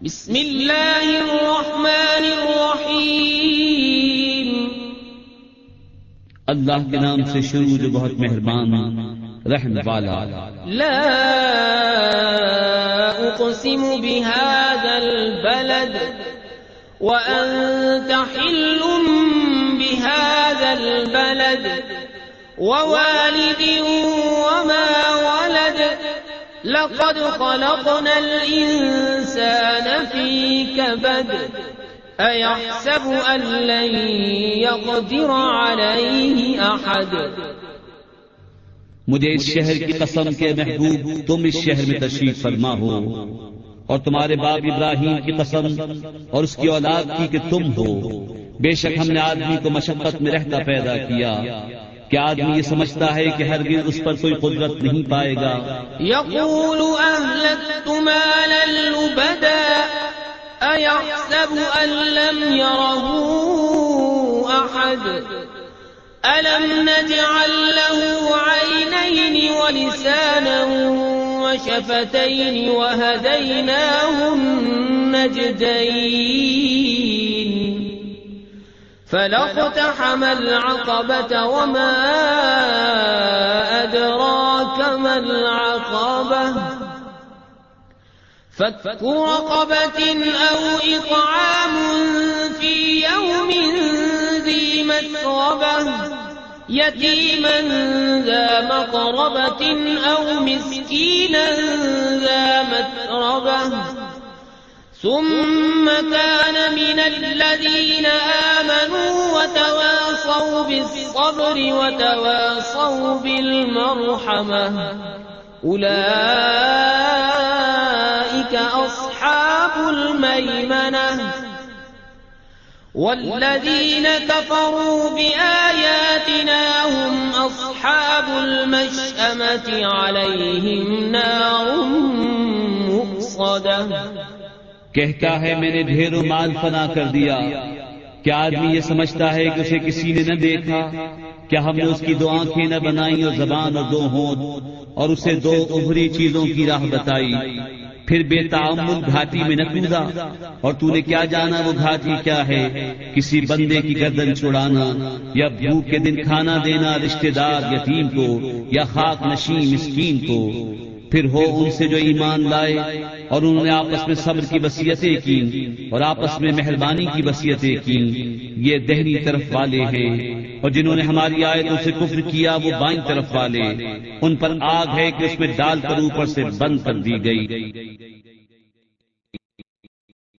بسم اللہ الرحمن الرحیم اللہ کے نام سے شروع جو بہت مہربان رحم والا. لا اقسم بهذا البلد وانت حل بهذا البلد ووالد وما لقد خلقنا الإنسان في كبد، أيحسب أن لن يقدر عليه أحد؟ مجھے اس شہر کی قسم کے محبوب تم اس شہر میں تشریف فرما ہو، اور تمہارے باپ ابراہیم کی قسم اور اس کی اولاد کی کہ تم ہو۔ بے شک ہم نے آدمی کو مشقت میں رہتا پیدا کیا۔ کیا آدمی یہ سمجھتا ہے کہ ہرگز اس پر کوئی قدرت نہیں پائے گا؟ يقول أهلكت مالا لبدا أيحسب أن لم يره أحد ألم نجعل له عينين ولسانا وشفتين وهديناه النجدين فلاقتحم العقبة وما أدراك ما العقبة فك رقبة أو إطعام في يوم ذي مسغبة يتيما ذا مقربة أو مسكينا ذا متربة ثم كان من الذين آمنوا وتواصوا بالصبر وتواصوا بالمرحمة. أولئك أصحاب الميمنة. والذين كفروا بآياتنا هم أصحاب المشأمة، عليهم نار مؤصدة. کہتا ہے، میں نے ڈھیر و مال فنا کر دیا۔ کیا آدمی یہ سمجھتا ہے کہ اسے کسی نے نہ دیکھا؟ کیا ہم نے اس کی دو آنکھیں نہ بنائی اور زبان اور دو ہونٹ اور اسے دو ابری چیزوں کی راہ بتائی؟ پھر بے تعمل گھاٹی میں نہ کودا اور تو نے کیا جانا وہ گھاٹی کیا ہے؟ کسی بندے کی گردن چھڑانا یا بھوک کے دن کھانا دینا رشتہ دار یتیم کو یا خاک نشین مسکین کو؟ پھر ہو ان سے جو ایمان لائے اور انہوں نے آپس میں صبر کی وصیتیں کی اور آپس میں مہربانی کی وصیتیں کی یہ دہنی طرف والے ہیں اور جنہوں نے ہماری آیتوں سے کفر کیا وہ بائیں طرف والے ان پر آگ ہے کہ اس میں ڈال کر اوپر سے بند کر دی گئی۔